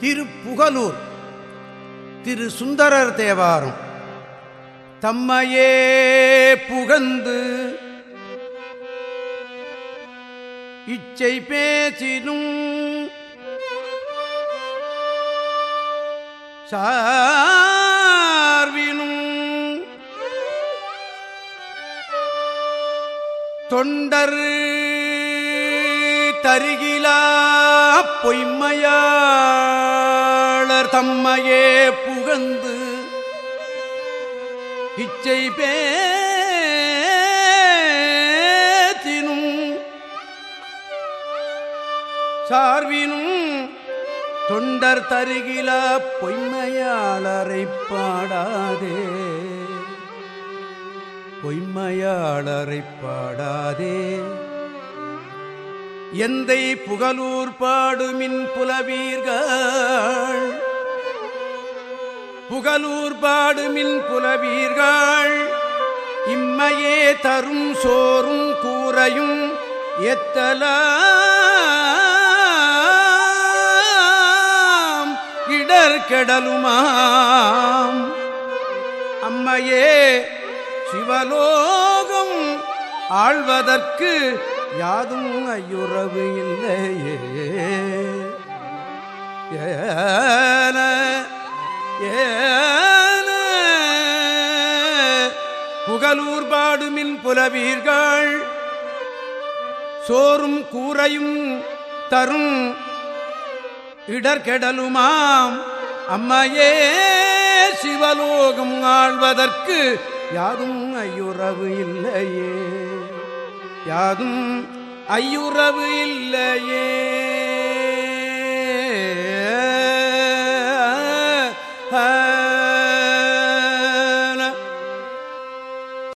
திருப்புகலூர். திரு சுந்தரர் தேவாரம். தம்மையே புகந்து இச்சை பேசினும் சார்வினும் தொண்டர் தருகிலா பொய்மையாளர் தம்மையே புகந்து இச்சை பேத்தினும் சார்வினும் தொண்டர் தருகில பொய்மையாளரை பாடாதே. பொய்மையாளரை பாடாதே. எந்தை புகலூர் பாடுமின் புலவீர்கள்? புகலூர் பாடுமின் புலவீர்கள். இம்மையே தரும் சோறும் கூரையும் எத்தலாம்? இடர் அம்மையே சிவலோகம் ஆழ்வதற்கு யாதும் ஐயுறவு இல்லையே. ஏன ஏன. புகலூர் பாடுமின் புலவீர்கள் சோறும் கூரையும் தரும் இடர்கெடலுமாம். அம்மையே சிவலோகம் ஆழ்வதற்கு யாரும் ஐயுறவு இல்லையே. யாதும் ஐயுறவு இல்லையே.